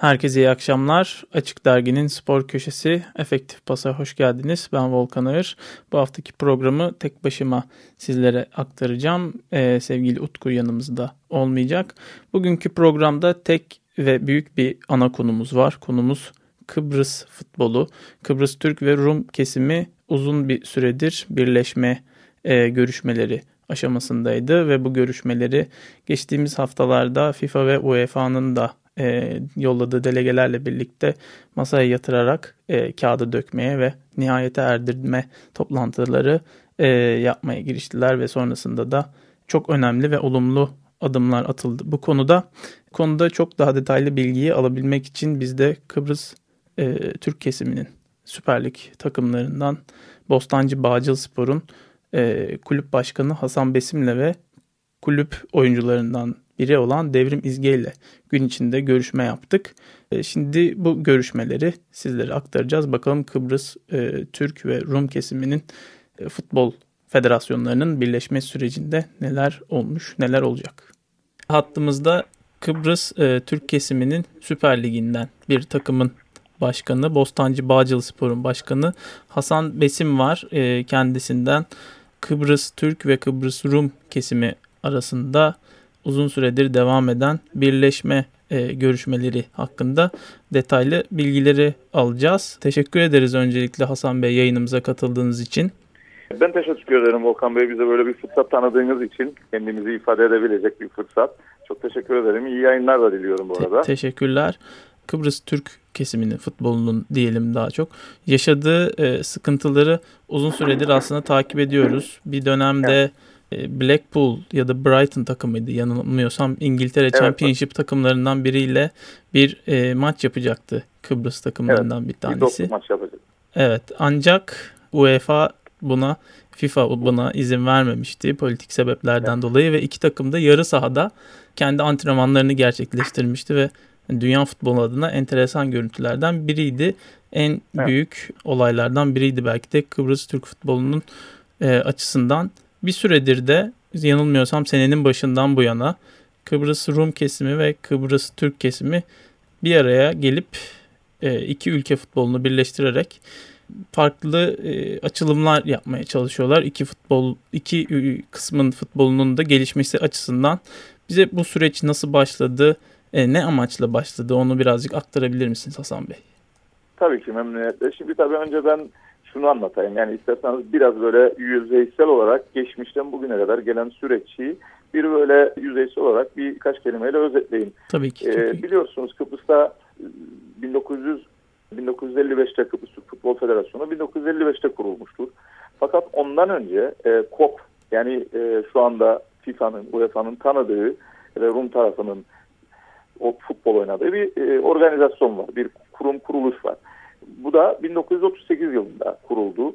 Herkese iyi akşamlar. Açık Dergi'nin spor köşesi Efektif Pas'a hoş geldiniz. Ben Volkan Ağır. Bu haftaki programı tek başıma sizlere aktaracağım. Ee, sevgili Utku yanımızda olmayacak. Bugünkü programda tek ve büyük bir ana konumuz var. Konumuz Kıbrıs futbolu. Kıbrıs Türk ve Rum kesimi uzun bir süredir birleşme e, görüşmeleri aşamasındaydı ve bu görüşmeleri geçtiğimiz haftalarda FIFA ve UEFA'nın da e, yolladığı delegelerle birlikte masaya yatırarak e, kağıda dökmeye ve nihayete erdirme toplantıları e, yapmaya giriştiler ve sonrasında da çok önemli ve olumlu adımlar atıldı. Bu konuda konuda çok daha detaylı bilgiyi alabilmek için biz de Kıbrıs e, Türk kesiminin Süper Lig takımlarından Bostancı Bağcıl Spor'un e, kulüp başkanı Hasan Besim'le ve kulüp oyuncularından biri olan Devrim İzge ile gün içinde görüşme yaptık. E, şimdi bu görüşmeleri sizlere aktaracağız. Bakalım Kıbrıs e, Türk ve Rum kesiminin e, futbol federasyonlarının birleşme sürecinde neler olmuş, neler olacak. Hattımızda Kıbrıs Türk kesiminin Süper Ligi'nden bir takımın başkanı, Bostancı Bağcılı Spor'un başkanı Hasan Besim var. Kendisinden Kıbrıs Türk ve Kıbrıs Rum kesimi arasında uzun süredir devam eden birleşme e, görüşmeleri hakkında detaylı bilgileri alacağız. Teşekkür ederiz öncelikle Hasan Bey yayınımıza katıldığınız için. Ben teşekkür ederim Volkan Bey bize böyle bir fırsat tanıdığınız için kendimizi ifade edebilecek bir fırsat. Çok teşekkür ederim. İyi yayınlar da diliyorum bu arada. Te- teşekkürler. Kıbrıs Türk kesiminin futbolunun diyelim daha çok yaşadığı e, sıkıntıları uzun süredir aslında takip ediyoruz. Bir dönemde e, Blackpool ya da Brighton takımıydı yanılmıyorsam İngiltere evet, Championship takımlarından biriyle bir e, maç yapacaktı Kıbrıs takımlarından evet, bir tanesi. Bir maç yapacak. Evet ancak UEFA buna FIFA buna izin vermemişti politik sebeplerden evet. dolayı ve iki takım da yarı sahada kendi antrenmanlarını gerçekleştirmişti ve dünya futbolu adına enteresan görüntülerden biriydi. En evet. büyük olaylardan biriydi belki de Kıbrıs Türk futbolunun e, açısından. Bir süredir de yanılmıyorsam senenin başından bu yana Kıbrıs Rum kesimi ve Kıbrıs Türk kesimi bir araya gelip e, iki ülke futbolunu birleştirerek farklı e, açılımlar yapmaya çalışıyorlar. İki futbol iki kısmın futbolunun da gelişmesi açısından bize bu süreç nasıl başladı? E, ne amaçla başladı onu birazcık aktarabilir misiniz Hasan Bey? Tabii ki memnuniyetle. Şimdi tabii önce ben şunu anlatayım. Yani isterseniz biraz böyle yüzeysel olarak geçmişten bugüne kadar gelen süreçi bir böyle yüzeysel olarak birkaç kelimeyle özetleyeyim. Tabii ki. Ee, biliyorsunuz Kıbrıs'ta 1900 1955'te Kıbrıs Futbol Federasyonu 1955'te kurulmuştur. Fakat ondan önce e, KOP yani e, şu anda FIFA'nın, UEFA'nın tanıdığı ve Rum tarafının o futbol oynadığı bir e, organizasyon var. Bir kurum kuruluş var. Bu da 1938 yılında kuruldu.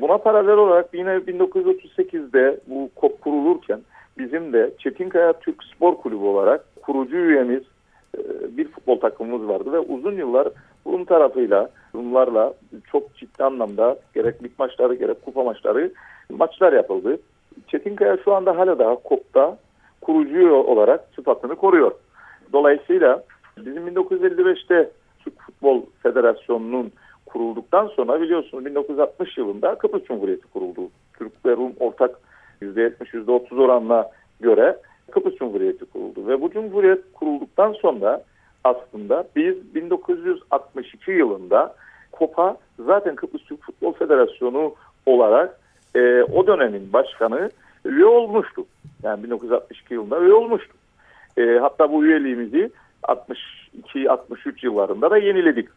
Buna paralel olarak yine 1938'de bu KOP kurulurken bizim de Çetinkaya Türk Spor Kulübü olarak kurucu üyemiz e, bir futbol takımımız vardı ve uzun yıllar bunun tarafıyla Rumlarla çok ciddi anlamda gerek lig maçları gerek kupa maçları maçlar yapıldı. Çetinkaya şu anda hala daha KOP'ta kurucu olarak sıfatını koruyor. Dolayısıyla bizim 1955'te Türk Futbol Federasyonu'nun kurulduktan sonra biliyorsunuz 1960 yılında Kıbrıs Cumhuriyeti kuruldu. Türk ve Rum ortak %70 %30 oranla göre Kıbrıs Cumhuriyeti kuruldu. Ve bu cumhuriyet kurulduktan sonra aslında biz 1962 yılında KOP'a zaten Kıbrıs Türk Futbol Federasyonu olarak e, o dönemin başkanı üye olmuştu. Yani 1962 yılında üye olmuştu. E, hatta bu üyeliğimizi 62-63 yıllarında da yeniledik.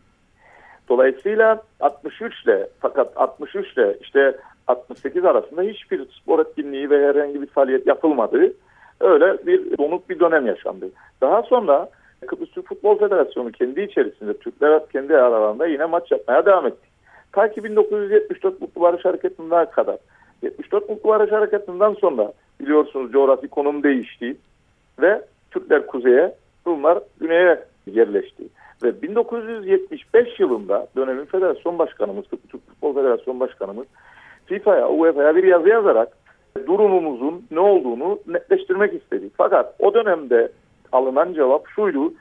Dolayısıyla 63 ile fakat 63 ile işte 68 arasında hiçbir spor etkinliği ve herhangi bir faaliyet yapılmadı. Öyle bir donuk bir dönem yaşandı. Daha sonra Kıbrıs Türk Futbol Federasyonu kendi içerisinde Türkler kendi aralarında yine maç yapmaya devam etti. Ta ki 1974 Mutlu Barış Hareketi'nden kadar. 74 Mutlu Barış Hareketi'nden sonra biliyorsunuz coğrafi konum değişti ve Türkler kuzeye, Rumlar güneye yerleşti. Ve 1975 yılında dönemin federasyon başkanımız, Türk Futbol Federasyon Başkanımız FIFA'ya, UEFA'ya bir yazı yazarak durumumuzun ne olduğunu netleştirmek istedi. Fakat o dönemde alınan cevap şuydu.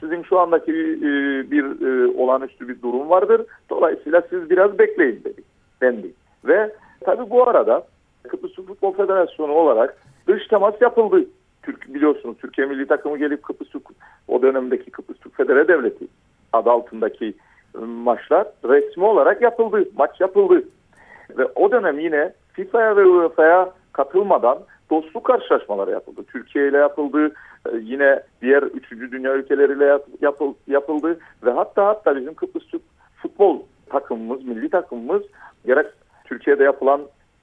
Sizin şu andaki bir, e, bir e, olağanüstü bir durum vardır. Dolayısıyla siz biraz bekleyin dedi. Dendi. Ve tabi bu arada Kıbrıs Futbol Federasyonu olarak dış temas yapıldı. Türk biliyorsunuz Türkiye milli takımı gelip Kıbrıs Türk o dönemdeki Kıbrıs Türk Federe Devleti adı altındaki maçlar resmi olarak yapıldı. Maç yapıldı. Ve o dönem yine FIFA'ya ve UEFA'ya katılmadan dostluk karşılaşmaları yapıldı. Türkiye ile yapıldı. E, yine diğer üçüncü dünya ülkeleriyle yapıl, yapıldı. Ve hatta hatta bizim Kıbrıs Türk futbol takımımız, milli takımımız gerek Türkiye'de yapılan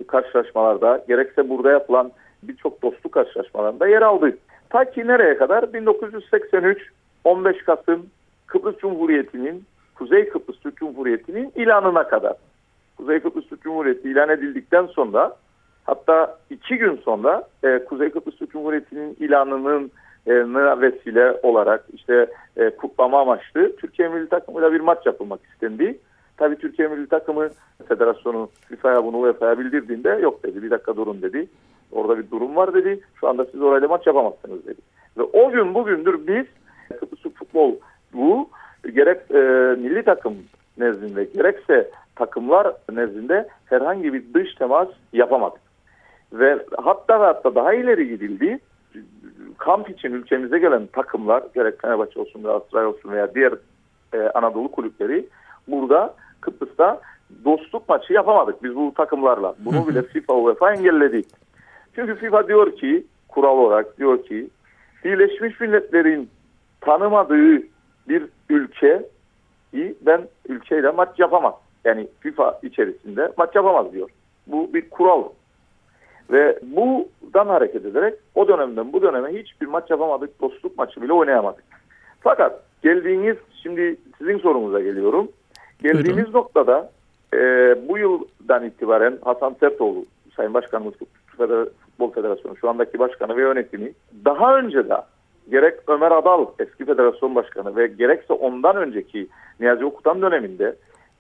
karşılaşmalarda gerekse burada yapılan birçok dostluk karşılaşmalarında yer aldı. Ta ki nereye kadar? 1983 15 Kasım Kıbrıs Cumhuriyeti'nin Kuzey Kıbrıs Türk Cumhuriyeti'nin ilanına kadar. Kuzey Kıbrıs Türk Cumhuriyeti ilan edildikten sonra hatta iki gün sonra e, Kuzey Kıbrıs Türk Cumhuriyeti'nin ilanının e, vesile olarak işte e, kutlama amaçlı Türkiye Milli Takımı'yla bir maç yapılmak istendi. Tabii Türkiye Milli Takımı Federasyonu FIFA'ya bunu UEFA'ya bildirdiğinde yok dedi bir dakika durun dedi. Orada bir durum var dedi. Şu anda siz orayla maç yapamazsınız dedi. Ve o gün bugündür biz Kıbrıs Futbol bu gerek e, milli takım nezdinde gerekse takımlar nezdinde herhangi bir dış temas yapamadık. Ve hatta hatta daha ileri gidildi. Kamp için ülkemize gelen takımlar gerek Fenerbahçe olsun Galatasaray olsun veya diğer e, Anadolu kulüpleri burada Kıbrıs'ta dostluk maçı yapamadık biz bu takımlarla. Bunu bile FIFA UEFA engelledi. Çünkü FIFA diyor ki kural olarak diyor ki Birleşmiş Milletler'in tanımadığı bir ülke ben ülkeyle maç yapamaz. Yani FIFA içerisinde maç yapamaz diyor. Bu bir kural. Ve buradan hareket ederek o dönemden bu döneme hiçbir maç yapamadık. Dostluk maçı bile oynayamadık. Fakat geldiğiniz şimdi sizin sorunuza geliyorum. Geldiğimiz Buyurun. noktada e, bu yıldan itibaren Hasan Sertoğlu Sayın Başkanımız Futbol Federasyonu şu andaki başkanı ve yönetimi daha önce de gerek Ömer Adal eski federasyon başkanı ve gerekse ondan önceki Niyazi Okutan döneminde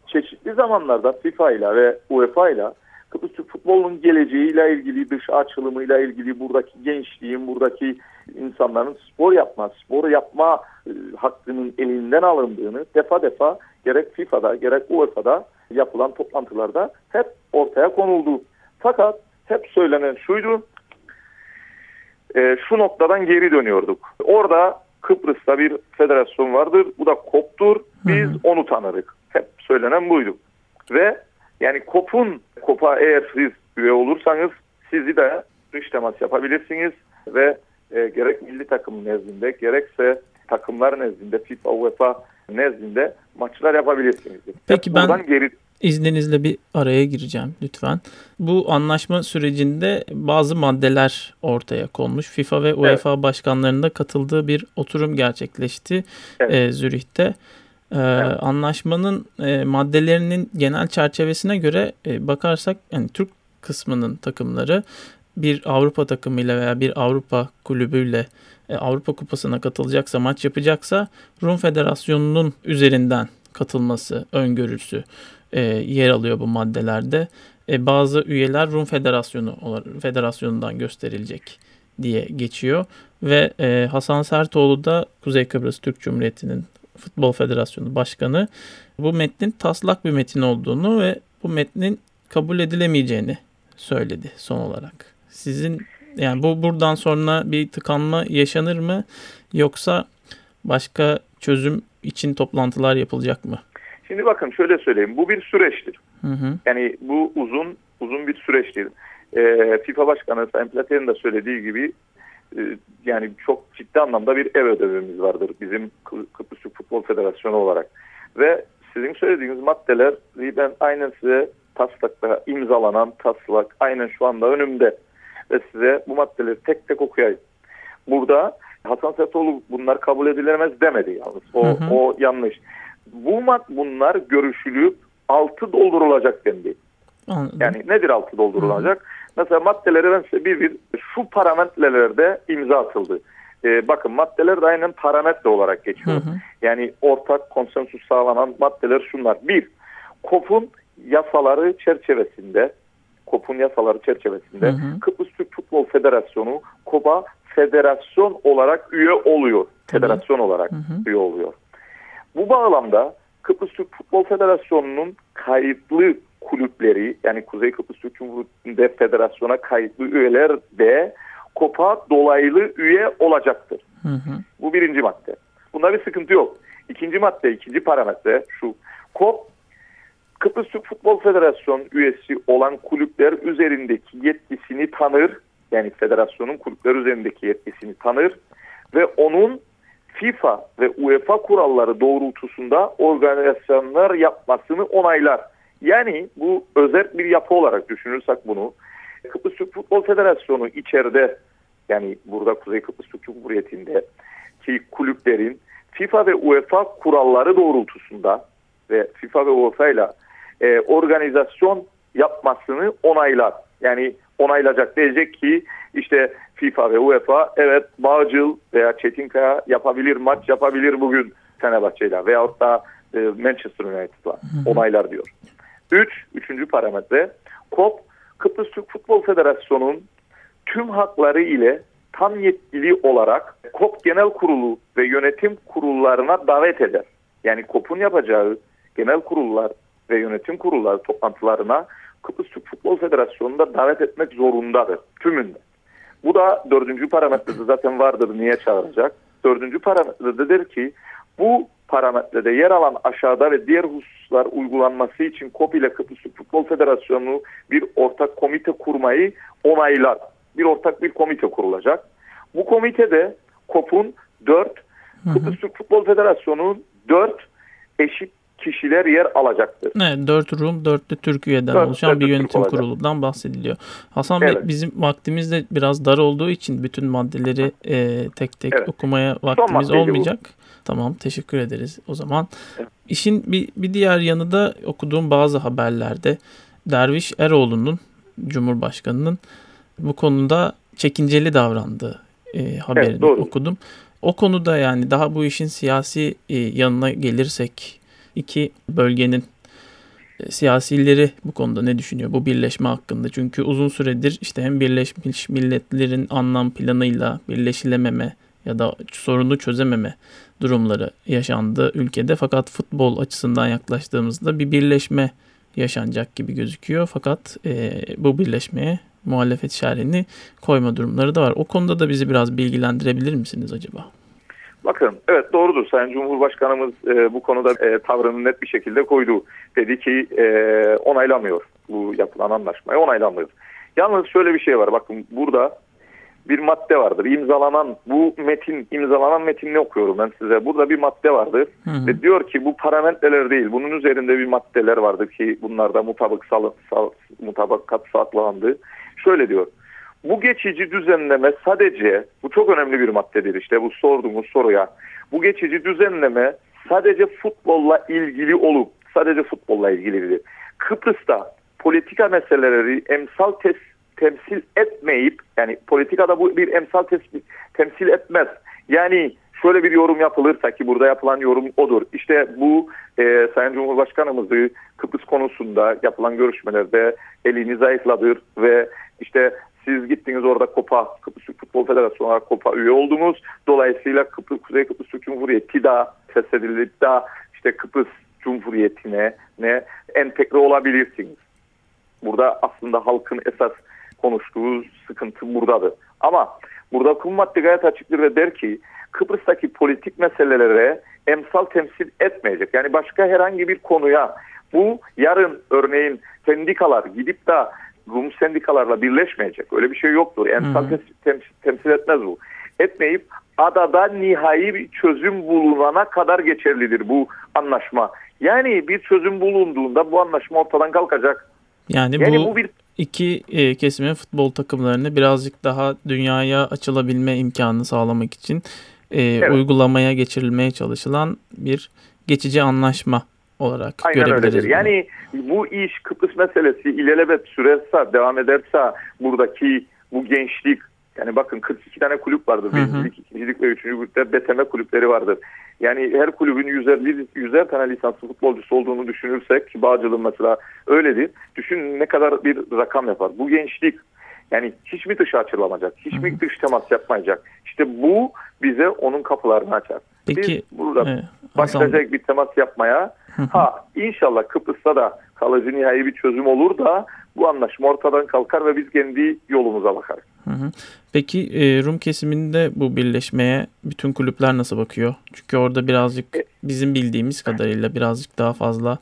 çeşitli zamanlarda FIFA ile ve UEFA ile Kıbrıs Türk futbolunun geleceğiyle ilgili, dış açılımıyla ilgili, buradaki gençliğin, buradaki insanların spor yapma, spor yapma e, hakkının elinden alındığını defa defa gerek FIFA'da gerek UEFA'da yapılan toplantılarda hep ortaya konuldu. Fakat hep söylenen şuydu, e, şu noktadan geri dönüyorduk. Orada Kıbrıs'ta bir federasyon vardır, bu da KOP'tur, biz hı hı. onu tanırık. Hep söylenen buydu. Ve yani KOP'un, KOP'a eğer siz üye olursanız sizi de dış temas yapabilirsiniz ve e, gerek milli takım nezdinde gerekse takımlar nezdinde FIFA, UEFA nezdinde maçlar yapabilirsiniz. Peki ben geri... izninizle bir araya gireceğim lütfen. Bu anlaşma sürecinde bazı maddeler ortaya konmuş. FIFA ve UEFA evet. başkanlarının katıldığı bir oturum gerçekleşti evet. e, Zürih'te. E, evet. Anlaşmanın e, maddelerinin genel çerçevesine göre e, bakarsak yani Türk kısmının takımları bir Avrupa takımıyla veya bir Avrupa kulübüyle e, Avrupa Kupası'na katılacaksa, maç yapacaksa Rum Federasyonu'nun üzerinden katılması öngörüsü e, yer alıyor bu maddelerde. E, bazı üyeler Rum Federasyonu Federasyonu'ndan gösterilecek diye geçiyor ve e, Hasan Sertoğlu da Kuzey Kıbrıs Türk Cumhuriyeti'nin Futbol Federasyonu Başkanı bu metnin taslak bir metin olduğunu ve bu metnin kabul edilemeyeceğini söyledi son olarak. Sizin yani bu buradan sonra bir tıkanma yaşanır mı yoksa başka çözüm için toplantılar yapılacak mı? Şimdi bakın şöyle söyleyeyim. Bu bir süreçtir. Hı hı. Yani bu uzun uzun bir süreçtir. Ee, FIFA Başkanı Sayın Plater'in de söylediği gibi e, yani çok ciddi anlamda bir ev ödevimiz vardır bizim Kıbrıs Futbol Federasyonu olarak. Ve sizin söylediğiniz maddeler ben aynen size taslakta imzalanan taslak aynen şu anda önümde ve size bu maddeleri tek tek okuyayım. Burada Hasan Setoğlu bunlar kabul edilemez demedi yalnız. O, hı hı. o yanlış. Bu bunlar görüşülüp altı doldurulacak dendi. Anladım. Yani nedir altı doldurulacak? Hı. Mesela maddeleri ben size bir bir şu parametrelerde imza atıldı. Ee, bakın maddeler de aynen parametre olarak geçiyor. Hı hı. Yani ortak konsensus sağlanan maddeler şunlar. Bir, KOF'un yasaları çerçevesinde KOP'un yasaları çerçevesinde hı hı. Kıbrıs Türk Futbol Federasyonu KOP'a federasyon olarak üye oluyor. Federasyon olarak hı hı. üye oluyor. Bu bağlamda Kıbrıs Türk Futbol Federasyonu'nun kayıtlı kulüpleri yani Kuzey Kıbrıs Türk Cumhuriyeti'nde federasyona kayıtlı üyeler de KOP'a dolaylı üye olacaktır. Hı hı. Bu birinci madde. Bunda bir sıkıntı yok. İkinci madde, ikinci parametre şu. KOP Kıbrıs Türk Futbol Federasyonu üyesi olan kulüpler üzerindeki yetkisini tanır. Yani federasyonun kulüpler üzerindeki yetkisini tanır ve onun FIFA ve UEFA kuralları doğrultusunda organizasyonlar yapmasını onaylar. Yani bu özel bir yapı olarak düşünürsek bunu Kıbrıs Türk Futbol Federasyonu içeride yani burada Kuzey Kıbrıs Türk Cumhuriyeti'nde ki kulüplerin FIFA ve UEFA kuralları doğrultusunda ve FIFA ve UEFA ile e, organizasyon yapmasını onaylar. Yani onaylayacak diyecek ki işte FIFA ve UEFA evet Bağcıl veya Çetinkaya yapabilir maç yapabilir bugün Fenerbahçe ile veyahut da e, Manchester United'la onaylar diyor. Üç, üçüncü parametre KOP Kıbrıs Türk Futbol Federasyonu'nun tüm hakları ile tam yetkili olarak KOP Genel Kurulu ve yönetim kurullarına davet eder. Yani KOP'un yapacağı genel kurullar ve yönetim kurulları toplantılarına Kıbrıs Türk Futbol Federasyonu'nda davet etmek zorundadır tümünde. Bu da dördüncü parametrede zaten vardır niye çağıracak. Dördüncü parametrede der ki bu parametrede yer alan aşağıda ve diğer hususlar uygulanması için KOP ile Kıbrıs Futbol Federasyonu bir ortak komite kurmayı onaylar. Bir ortak bir komite kurulacak. Bu komitede KOP'un dört, Kıbrıs Türk Futbol Federasyonu'nun dört eşit kişiler yer alacaktır. Evet, 4 Rum, 4 de Türk üyeden 4, oluşan bir yönetim kurulundan bahsediliyor. Hasan evet. Bey bizim vaktimiz de biraz dar olduğu için bütün maddeleri e, tek tek evet. okumaya vaktimiz olmayacak. Bu. Tamam teşekkür ederiz o zaman. Evet. İşin bir, bir diğer yanı da okuduğum bazı haberlerde Derviş Eroğlu'nun Cumhurbaşkanı'nın bu konuda çekinceli davrandığı e, haberini evet, okudum. O konuda yani daha bu işin siyasi e, yanına gelirsek iki bölgenin e, siyasileri bu konuda ne düşünüyor bu birleşme hakkında? Çünkü uzun süredir işte hem Birleşmiş Milletler'in anlam planıyla birleşilememe ya da sorunu çözememe durumları yaşandı ülkede. Fakat futbol açısından yaklaştığımızda bir birleşme yaşanacak gibi gözüküyor. Fakat e, bu birleşmeye muhalefet işaretini koyma durumları da var. O konuda da bizi biraz bilgilendirebilir misiniz acaba? Bakın evet doğrudur. Sayın Cumhurbaşkanımız e, bu konuda e, tavrını net bir şekilde koydu. Dedi ki e, onaylamıyor bu yapılan anlaşmayı onaylamıyor. Yalnız şöyle bir şey var. Bakın burada bir madde vardır. İmzalanan bu metin, imzalanan metnini okuyorum ben size. Burada bir madde vardır. Hı hı. Ve diyor ki bu parametreler değil. Bunun üzerinde bir maddeler vardır ki bunlarda mutabık sal, sal, mutabakat sağlandı. Şöyle diyor. Bu geçici düzenleme sadece, bu çok önemli bir maddedir işte bu sorduğumuz soruya. Bu geçici düzenleme sadece futbolla ilgili olup, sadece futbolla ilgilidir. Kıbrıs'ta politika meseleleri emsal tes, temsil etmeyip, yani politikada bu bir emsal tes, temsil etmez. Yani şöyle bir yorum yapılırsa ki burada yapılan yorum odur. İşte bu e, Sayın Cumhurbaşkanımızı Kıbrıs konusunda yapılan görüşmelerde elini zayıfladır ve işte siz gittiniz orada KOPA, Kıbrıs Türk Futbol Federasyonu olarak KOPA üye oldunuz. Dolayısıyla Kıbrıs, Kuzey Kıbrıs Türk Cumhuriyeti daha feshedildi, daha işte Kıbrıs Cumhuriyeti'ne ne entegre olabilirsiniz. Burada aslında halkın esas konuştuğu sıkıntı buradadır. Ama burada kum madde gayet açıktır ve der ki Kıbrıs'taki politik meselelere emsal temsil etmeyecek. Yani başka herhangi bir konuya bu yarın örneğin sendikalar gidip de Rum sendikalarla birleşmeyecek. Öyle bir şey yoktur. Emsal temsil, temsil etmez bu. Etmeyip adada nihai bir çözüm bulunana kadar geçerlidir bu anlaşma. Yani bir çözüm bulunduğunda bu anlaşma ortadan kalkacak. Yani, yani bu, bu bir iki e, kesimin futbol takımlarını birazcık daha dünyaya açılabilme imkanını sağlamak için e, evet. uygulamaya geçirilmeye çalışılan bir geçici anlaşma olarak Aynen görebiliriz. Öyledir. Yani bu iş Kıbrıs meselesi ilelebet sürerse, devam ederse buradaki bu gençlik yani bakın 42 tane kulüp vardır. Birincilik, ikincilik ve üçüncü kulüpler BTM kulüpleri vardır. Yani her kulübün yüzer, yüzer tane lisanslı futbolcusu olduğunu düşünürsek ki Bağcı'nın mesela öyledir. Düşün ne kadar bir rakam yapar. Bu gençlik yani hiç mi dışa açılamayacak? Hiç mi dış temas yapmayacak? İşte bu bize onun kapılarını açar. Peki, Biz burada e, başlayacak bir temas yapmaya ha inşallah Kıbrıs'ta da kalıcı nihai bir çözüm olur da bu anlaşma ortadan kalkar ve biz kendi yolumuza bakarız. Hı hı. Peki e, Rum kesiminde bu birleşmeye bütün kulüpler nasıl bakıyor? Çünkü orada birazcık e, bizim bildiğimiz kadarıyla birazcık daha fazla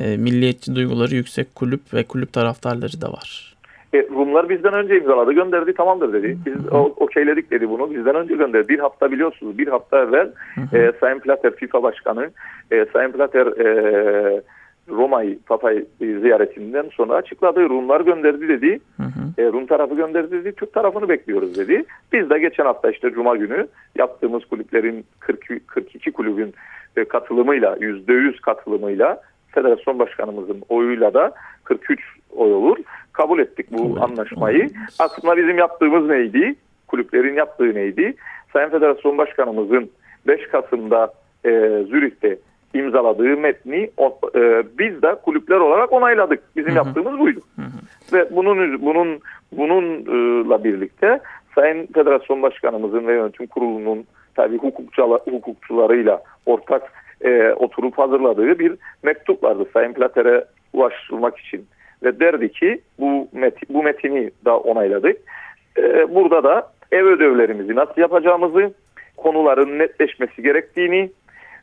e, milliyetçi duyguları yüksek kulüp ve kulüp taraftarları da var. E, Rumlar bizden önce imzaladı gönderdi tamamdır dedi. Biz okeyledik dedi bunu bizden önce gönderdi. Bir hafta biliyorsunuz bir hafta evvel e, Sayın Plater FIFA Başkanı e, Sayın Plater e, Roma'yı Papa'yı ziyaretinden sonra açıkladı. Rumlar gönderdi dedi. Hı hı. E, Rum tarafı gönderdi dedi. Türk tarafını bekliyoruz dedi. Biz de geçen hafta işte Cuma günü yaptığımız kulüplerin 40, 42 kulübün e, katılımıyla %100 katılımıyla federasyon başkanımızın oyuyla da 43 oy olur. Kabul ettik bu evet. anlaşmayı. Aslında bizim yaptığımız neydi? Kulüplerin yaptığı neydi? Sayın Federasyon Başkanımızın 5 Kasım'da e, Zürih'te imzaladığı metni o, e, biz de kulüpler olarak onayladık. Bizim hı hı. yaptığımız buydu. Hı hı. Ve bunun bunun bununla birlikte Sayın Federasyon Başkanımızın ve yönetim kurulunun tabii hukukçularıyla ortak e, oturup hazırladığı bir mektup vardı Sayın Plater'e ulaştırmak için. Ve derdi ki bu, met bu metini da onayladık. E, burada da ev ödevlerimizi nasıl yapacağımızı, konuların netleşmesi gerektiğini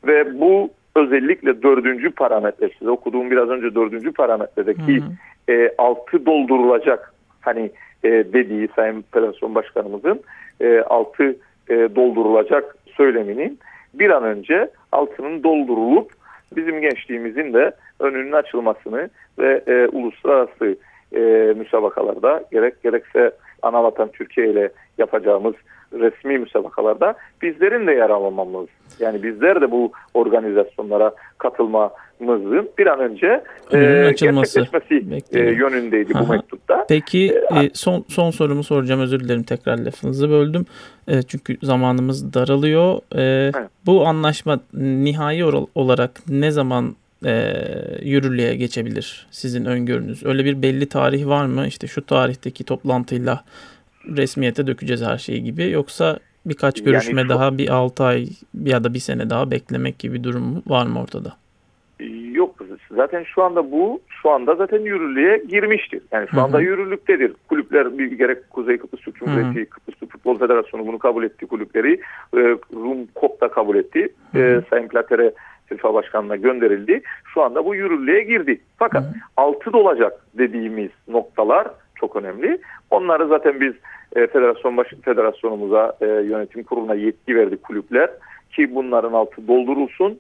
ve bu özellikle dördüncü parametre size okuduğum biraz önce dördüncü parametredeki hı hı. E, altı doldurulacak hani e, dediği Sayın Federasyon Başkanımızın e, altı e, doldurulacak söyleminin bir an önce altının doldurulup bizim gençliğimizin de önünün açılmasını ve e, uluslararası e, müsabakalarda gerek gerekse anavatan Türkiye ile yapacağımız resmi müsabakalarda bizlerin de yer almamız. Yani bizler de bu organizasyonlara katılmamızın bir an önce e, gerçekleşmesi e, yönündeydi Aha. bu mektupta. Peki e, e, son son sorumu soracağım özür dilerim tekrar lafınızı böldüm. E, çünkü zamanımız daralıyor. E, evet. Bu anlaşma nihai olarak ne zaman e, yürürlüğe geçebilir sizin öngörünüz? Öyle bir belli tarih var mı? İşte şu tarihteki toplantıyla resmiyete dökeceğiz her şeyi gibi yoksa birkaç görüşme yani daha bir 6 ay ya da bir sene daha beklemek gibi durum var mı ortada? Yok zaten şu anda bu şu anda zaten yürürlüğe girmiştir. Yani şu anda yürürlüktedir. Kulüpler bir gerek Kuzey Kıbrıs Türk Cumhuriyeti, Kıbrıs Futbol Federasyonu bunu kabul etti kulüpleri. E, Rum KOP da kabul etti. E, Sayın Plater'e FIFA Başkanı'na gönderildi. Şu anda bu yürürlüğe girdi. Fakat hı altı dolacak dediğimiz noktalar çok önemli. Onları zaten biz e, federasyon baş, federasyonumuza e, yönetim kuruluna yetki verdi kulüpler ki bunların altı doldurulsun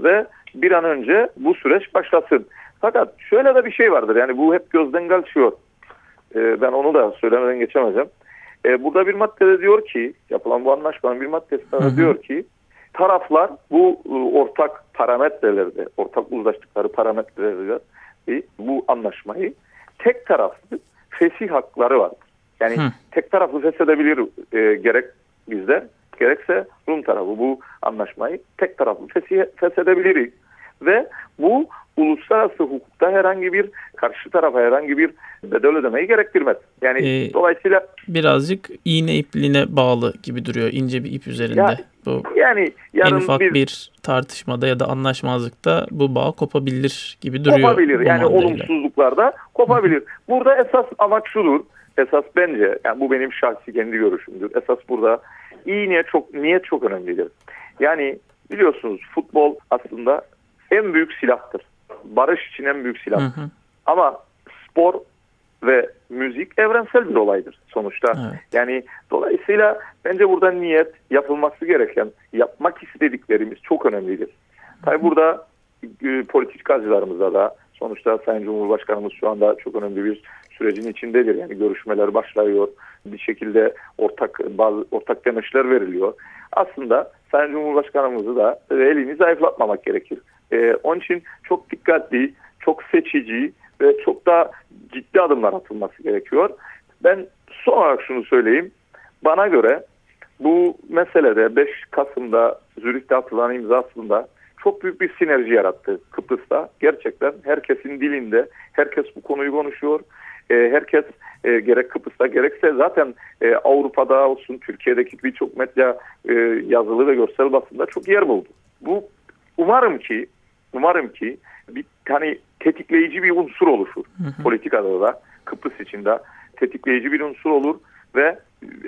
ve bir an önce bu süreç başlasın. Fakat şöyle de bir şey vardır yani bu hep gözden kaçıyor. E, ben onu da söylemeden geçemeyeceğim. E, burada bir maddede diyor ki yapılan bu anlaşmanın bir maddesinde diyor ki taraflar bu e, ortak parametrelerde, ortak uzlaştıkları parametrelerde bu anlaşmayı tek taraflı fesih hakları var. Yani Hı. tek taraflı feshedebilir e, gerek bizler gerekse Rum tarafı bu anlaşmayı tek taraflı feshedebiliriz. Ve bu uluslararası hukukta herhangi bir karşı tarafa herhangi bir bedel ödemeyi gerektirmez. Yani ee, dolayısıyla birazcık iğne ipliğine bağlı gibi duruyor ince bir ip üzerinde. Ya, bu yani en ufak bir, bir tartışmada ya da anlaşmazlıkta bu bağ kopabilir gibi duruyor. Kopabilir yani olumsuzluklarda kopabilir. Burada esas amaç şudur. Esas bence yani bu benim şahsi kendi görüşümdür. Esas burada iyi niyet çok niyet çok önemlidir. Yani biliyorsunuz futbol aslında en büyük silahtır. Barış için en büyük silah. Hı hı. Ama spor ve müzik evrensel bir olaydır sonuçta. Evet. Yani dolayısıyla bence burada niyet yapılması gereken, yapmak istediklerimiz çok önemlidir. Tabi burada e, politikacılarımıza da Sonuçta Sayın Cumhurbaşkanımız şu anda çok önemli bir sürecin içindedir. Yani görüşmeler başlıyor. Bir şekilde ortak bazı ortak demeçler veriliyor. Aslında Sayın Cumhurbaşkanımızı da elini zayıflatmamak gerekir. Ee, onun için çok dikkatli, çok seçici ve çok da ciddi adımlar atılması gerekiyor. Ben son olarak şunu söyleyeyim. Bana göre bu meselede 5 Kasım'da Zürih'te atılan imza aslında çok büyük bir sinerji yarattı Kıbrıs'ta. Gerçekten herkesin dilinde, herkes bu konuyu konuşuyor. E, herkes e, gerek Kıbrıs'ta gerekse zaten e, Avrupa'da olsun, Türkiye'deki birçok medya e, yazılı ve görsel basında çok yer buldu. Bu umarım ki, umarım ki bir hani tetikleyici bir unsur oluşur hı hı. politikada da Kıbrıs içinde tetikleyici bir unsur olur ve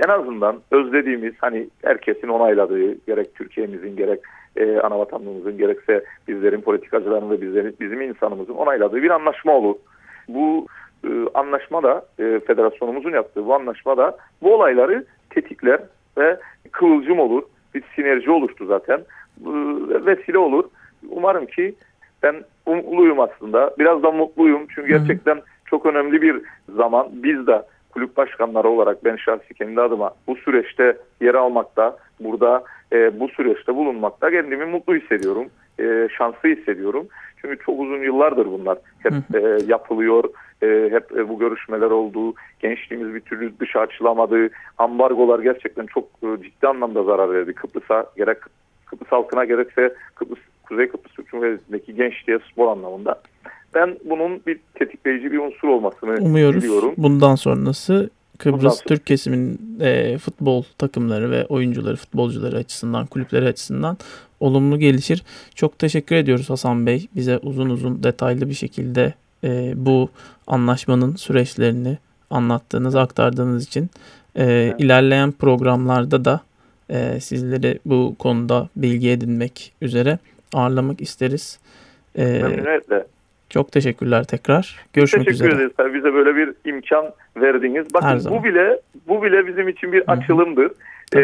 en azından özlediğimiz hani herkesin onayladığı gerek Türkiye'mizin gerek e, ana vatanımızın gerekse bizlerin politikacıların ve bizlerin bizim insanımızın onayladığı bir anlaşma olur. Bu e, anlaşma da e, federasyonumuzun yaptığı bu anlaşma da bu olayları tetikler ve kıvılcım olur. Bir sinerji oluştu zaten. E, vesile olur. Umarım ki ben umutluyum aslında. Biraz da mutluyum çünkü gerçekten çok önemli bir zaman. Biz de kulüp başkanları olarak ben şahsi kendi adıma bu süreçte yer almakta, burada e, bu süreçte bulunmakta kendimi mutlu hissediyorum, e, şanslı hissediyorum. Çünkü çok uzun yıllardır bunlar hep e, yapılıyor, e, hep e, bu görüşmeler oldu, gençliğimiz bir türlü dışa açılamadı, ambargolar gerçekten çok e, ciddi anlamda zarar verdi Kıbrıs'a, gerek Kıbrıs halkına gerekse Kıbrıs, Kuzey Kıbrıs Cumhuriyeti'ndeki gençliğe spor anlamında. Ben bunun bir tetikleyici bir unsur olmasını Umuyoruz. diliyorum. Bundan sonrası Kıbrıs Bundan Türk kesiminin e, futbol takımları ve oyuncuları, futbolcuları açısından, kulüpleri açısından olumlu gelişir. Çok teşekkür ediyoruz Hasan Bey. Bize uzun uzun detaylı bir şekilde e, bu anlaşmanın süreçlerini anlattığınız, aktardığınız için. E, evet. ilerleyen programlarda da e, sizleri bu konuda bilgi edinmek üzere ağırlamak isteriz. E, Memnuniyetle. Çok teşekkürler tekrar. Görüşmek Teşekkür üzere. Teşekkür ederiz. Bize böyle bir imkan verdiniz. Bakın bu bile bu bile bizim için bir açılımdır. Ee,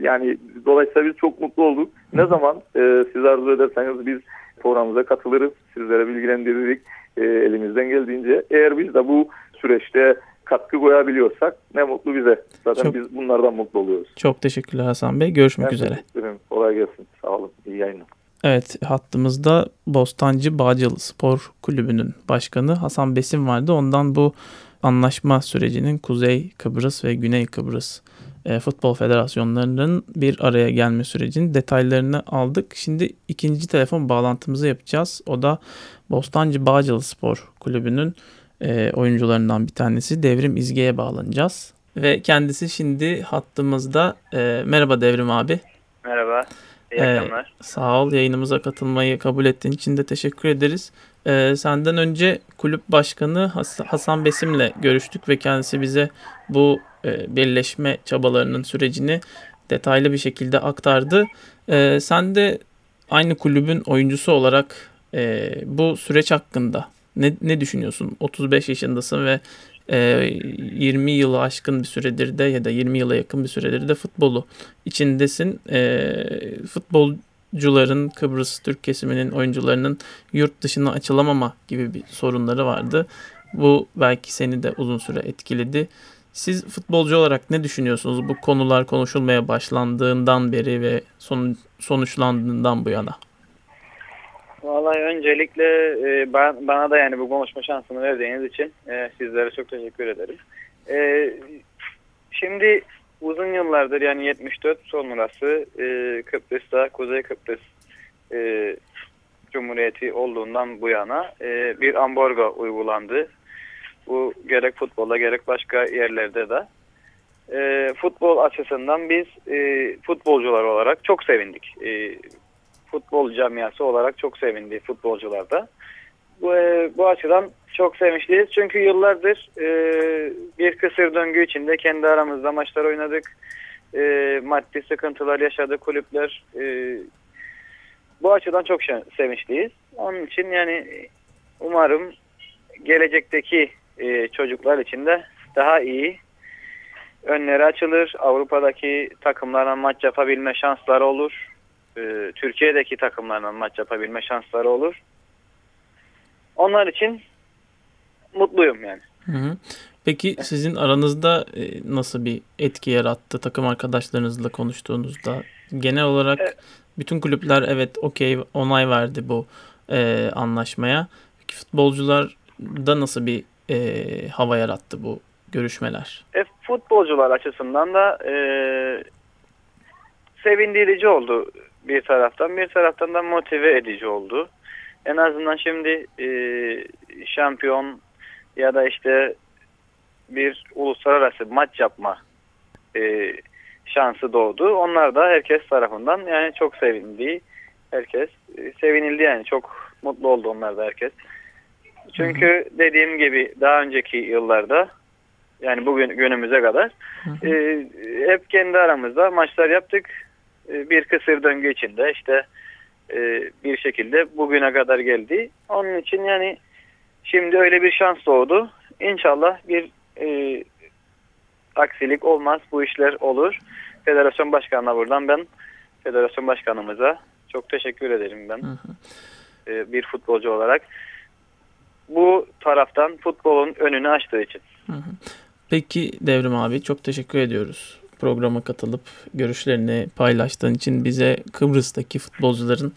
yani dolayısıyla biz çok mutlu olduk. Hı. Ne zaman e, siz arzu ederseniz biz programımıza katılırız. Sizlere bilgilendiririz e, elimizden geldiğince. Eğer biz de bu süreçte katkı koyabiliyorsak ne mutlu bize. Zaten çok, biz bunlardan mutlu oluyoruz. Çok teşekkürler Hasan Bey. Görüşmek ben üzere. Kolay gelsin. Sağ olun. İyi yayınlar. Evet hattımızda Bostancı Bağcılı Spor Kulübü'nün başkanı Hasan Besim vardı. Ondan bu anlaşma sürecinin Kuzey Kıbrıs ve Güney Kıbrıs e, futbol federasyonlarının bir araya gelme sürecinin detaylarını aldık. Şimdi ikinci telefon bağlantımızı yapacağız. O da Bostancı Bağcılı Spor Kulübü'nün e, oyuncularından bir tanesi Devrim İzge'ye bağlanacağız. Ve kendisi şimdi hattımızda. E, merhaba Devrim abi. Merhaba. İyi akşamlar. Ee, sağ ol yayınımıza katılmayı kabul ettiğin için de teşekkür ederiz. Ee, senden önce kulüp başkanı Hasan Besim'le görüştük ve kendisi bize bu e, birleşme çabalarının sürecini detaylı bir şekilde aktardı. Ee, sen de aynı kulübün oyuncusu olarak e, bu süreç hakkında ne, ne düşünüyorsun? 35 yaşındasın ve 20 ee, yılı aşkın bir süredir de ya da 20 yıla yakın bir süredir de futbolu içindesin. E, futbolcuların Kıbrıs Türk kesiminin oyuncularının yurt dışına açılamama gibi bir sorunları vardı. Bu belki seni de uzun süre etkiledi. Siz futbolcu olarak ne düşünüyorsunuz bu konular konuşulmaya başlandığından beri ve son, sonuçlandığından bu yana? Vallahi öncelikle e, ben, bana da yani bu konuşma şansını verdiğiniz için e, sizlere çok teşekkür ederim. E, şimdi uzun yıllardır yani 74 sonrası e, Kıbrıs'ta Kuzey Kıbrıs e, Cumhuriyeti olduğundan bu yana e, bir ambargo uygulandı. Bu gerek futbolda gerek başka yerlerde de. E, futbol açısından biz e, futbolcular olarak çok sevindik. E, futbol camiası olarak çok sevindi futbolcularda. Bu, e, bu açıdan çok sevinçliyiz. Çünkü yıllardır e, bir kısır döngü içinde kendi aramızda maçlar oynadık. E, maddi sıkıntılar yaşadı kulüpler. E, bu açıdan çok sevinçliyiz. Onun için yani umarım gelecekteki e, çocuklar için de daha iyi önleri açılır. Avrupa'daki takımlarla maç yapabilme şansları olur e, Türkiye'deki takımlarla maç yapabilme şansları olur. onlar için mutluyum yani. Hı hı. Peki sizin aranızda e, nasıl bir etki yarattı takım arkadaşlarınızla konuştuğunuzda? Genel olarak Evet. bütün kulüpler evet okey onay verdi bu e, anlaşmaya. Peki futbolcularda nasıl bir e, hava yarattı bu görüşmeler? E, futbolcular açısından da e, sevindirici oldu bir taraftan. Bir taraftan da motive edici oldu. En azından şimdi e, şampiyon ya da işte bir uluslararası maç yapma e, şansı doğdu. Onlar da herkes tarafından yani çok sevindi. Herkes e, sevinildi yani çok mutlu oldu onlar da herkes. Çünkü dediğim gibi daha önceki yıllarda yani bugün günümüze kadar hı. e, hep kendi aramızda maçlar yaptık. E, bir kısır döngü içinde işte e, bir şekilde bugüne kadar geldi. Onun için yani şimdi öyle bir şans doğdu. İnşallah bir e, aksilik olmaz. Bu işler olur. Federasyon başkanına buradan ben federasyon başkanımıza çok teşekkür ederim ben Hı hı. e, bir futbolcu olarak. Bu taraftan futbolun önünü açtığı için. Hı hı. Peki Devrim abi çok teşekkür ediyoruz. Programa katılıp görüşlerini paylaştığın için bize Kıbrıs'taki futbolcuların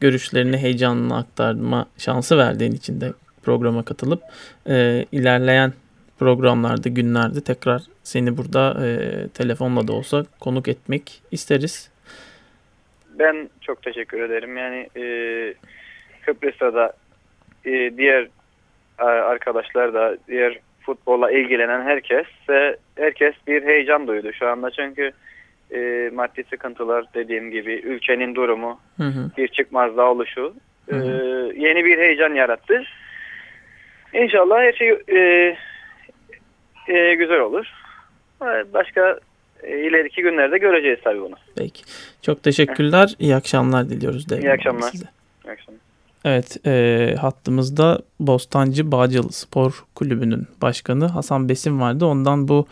görüşlerini heyecanla aktarma şansı verdiğin için de programa katılıp e, ilerleyen programlarda günlerde tekrar seni burada e, telefonla da olsa konuk etmek isteriz. Ben çok teşekkür ederim. Yani e, Kıbrıs'ta da e, diğer arkadaşlar da diğer futbolla ilgilenen herkes ve herkes bir heyecan duydu şu anda çünkü e, maddi sıkıntılar dediğim gibi ülkenin durumu Hı hı. bir çıkmazda oluşu e, Hı hı. yeni bir heyecan yarattı. İnşallah her şey e, e, güzel olur. E, Başka e, ileriki günlerde göreceğiz tabii bunu. Peki. Çok teşekkürler. İyi akşamlar diliyoruz Devrim İyi akşamlar. size. İyi akşamlar. Evet, e, hattımızda Bostancı Bağcılı Spor Kulübü'nün başkanı Hasan Besim vardı. Ondan bu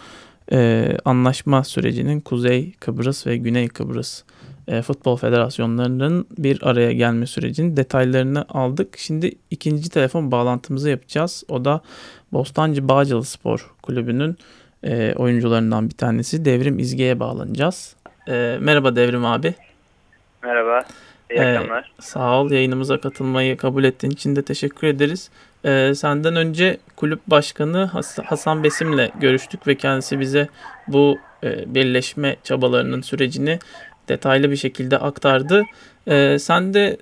e, anlaşma sürecinin Kuzey Kıbrıs ve Güney Kıbrıs e, futbol federasyonlarının bir araya gelme sürecinin detaylarını aldık. Şimdi ikinci telefon bağlantımızı yapacağız. O da Bostancı Bağcılı Spor Kulübü'nün e, oyuncularından bir tanesi Devrim İzge'ye bağlanacağız. E, merhaba Devrim abi. Merhaba. İyi Ee, akşamlar. Sağ ol yayınımıza katılmayı kabul ettiğin için de teşekkür ederiz. Ee, senden önce kulüp başkanı Has- Hasan Besim'le görüştük ve kendisi bize bu e, birleşme çabalarının sürecini detaylı bir şekilde aktardı. Ee, sen de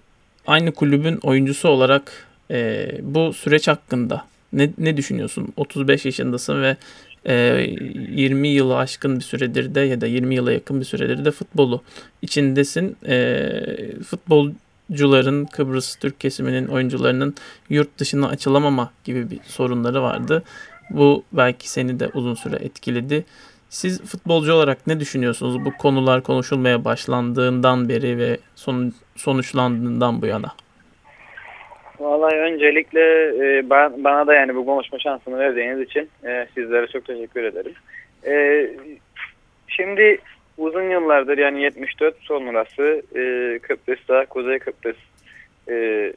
aynı kulübün oyuncusu olarak e, bu süreç hakkında ne, ne düşünüyorsun? 35 yaşındasın ve 20 yılı aşkın bir süredir de ya da 20 yıla yakın bir süredir de futbolu içindesin. E, futbolcuların Kıbrıs Türk kesiminin oyuncularının yurt dışına açılamama gibi bir sorunları vardı. Bu belki seni de uzun süre etkiledi. Siz futbolcu olarak ne düşünüyorsunuz bu konular konuşulmaya başlandığından beri ve son, sonuçlandığından bu yana? Vallahi öncelikle e, ben, bana da yani bu konuşma şansını verdiğiniz için e, sizlere çok teşekkür ederim. E, şimdi uzun yıllardır yani 74 sonrası e, Kıbrıs'ta Kuzey Kıbrıs e,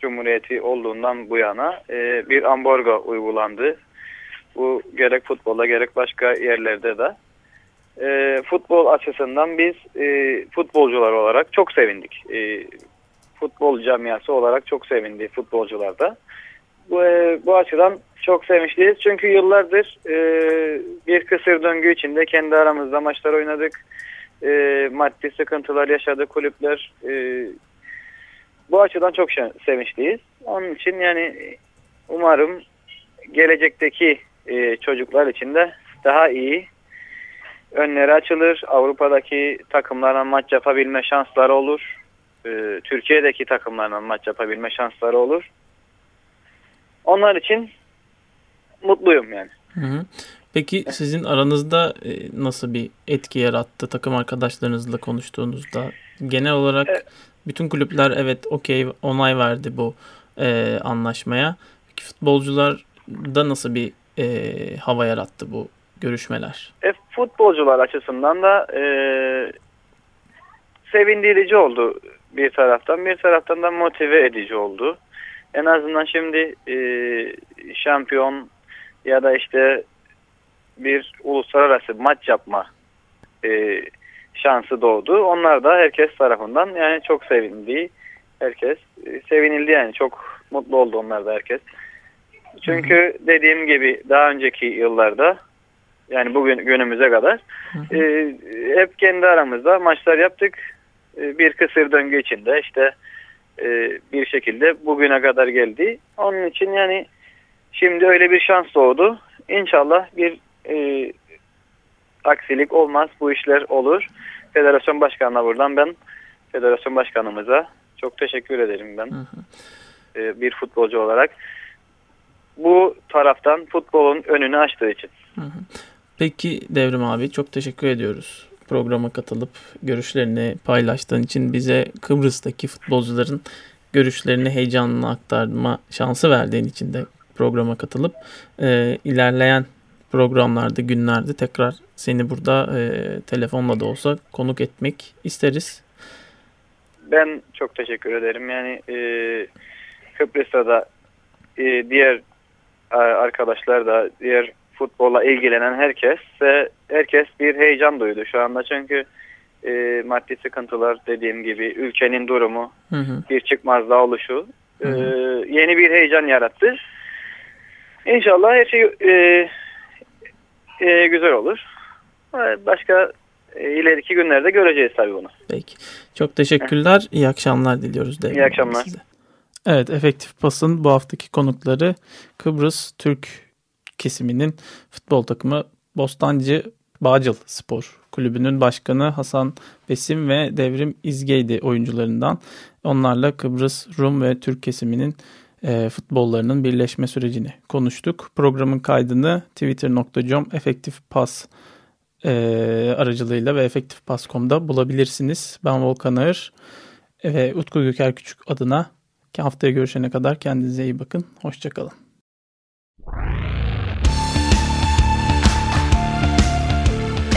Cumhuriyeti olduğundan bu yana e, bir ambargo uygulandı. Bu gerek futbolda gerek başka yerlerde de. E, futbol açısından biz e, futbolcular olarak çok sevindik. E, futbol camiası olarak çok sevindi futbolcular da. Bu, e, bu açıdan çok sevinçliyiz. Çünkü yıllardır e, bir kısır döngü içinde kendi aramızda maçlar oynadık. E, maddi sıkıntılar yaşadı kulüpler. E, bu açıdan çok sevinçliyiz. Onun için yani umarım gelecekteki e, çocuklar için de daha iyi önleri açılır. Avrupa'daki takımlarla maç yapabilme şansları olur e, Türkiye'deki takımlarla maç yapabilme şansları olur. Onlar için mutluyum yani. Hı hı. Peki sizin aranızda e, nasıl bir etki yarattı takım arkadaşlarınızla konuştuğunuzda? Genel olarak Evet. bütün kulüpler evet okey onay verdi bu e, anlaşmaya. Peki futbolcularda nasıl bir e, hava yarattı bu görüşmeler? E, futbolcular açısından da e, sevindirici oldu bir taraftan. Bir taraftan da motive edici oldu. en azından şimdi e, şampiyon ya da işte bir uluslararası maç yapma e, şansı doğdu. Onlar da herkes tarafından yani çok sevindi. Herkes e, sevinildi yani çok mutlu oldu onlar da herkes. Çünkü dediğim gibi daha önceki yıllarda yani bugün günümüze kadar e, hep kendi aramızda maçlar yaptık. E, bir kısır döngü içinde işte e, bir şekilde bugüne kadar geldi. Onun için yani şimdi öyle bir şans doğdu. İnşallah bir e, aksilik olmaz. Bu işler olur. Federasyon başkanına buradan ben federasyon başkanımıza çok teşekkür ederim ben. Hı hı. E, bir futbolcu olarak. Bu taraftan futbolun önünü açtığı için. Hı hı. Peki Devrim abi çok teşekkür ediyoruz. Programa katılıp görüşlerini paylaştığın için bize Kıbrıs'taki futbolcuların görüşlerini heyecanla aktarma şansı verdiğin için de programa katılıp e, ilerleyen programlarda, günlerde tekrar seni burada e, telefonla da olsa konuk etmek isteriz. Ben çok teşekkür ederim. Yani e, Kıbrıs'ta da e, diğer arkadaşlar da diğer futbolla ilgilenen herkes herkes bir heyecan duydu şu anda çünkü e, maddi sıkıntılar dediğim gibi ülkenin durumu hı hı. bir çıkmazda oluşu e, yeni bir heyecan yarattı. İnşallah her şey e, e, güzel olur. Başka e, ileriki günlerde göreceğiz tabii bunu. Peki. Çok teşekkürler. İyi akşamlar diliyoruz. İyi akşamlar. Size. Evet, Efektif Pas'ın bu haftaki konukları Kıbrıs Türk kesiminin futbol takımı Bostancı Bağcıl Spor Kulübü'nün başkanı Hasan Besim ve Devrim İzgeydi oyuncularından. Onlarla Kıbrıs, Rum ve Türk kesiminin e, futbollarının birleşme sürecini konuştuk. Programın kaydını twitter.com efektifpas e, aracılığıyla ve efektifpas.com'da bulabilirsiniz. Ben Volkan Ağır ve Utku Göker Küçük adına haftaya görüşene kadar kendinize iyi bakın. Hoşçakalın.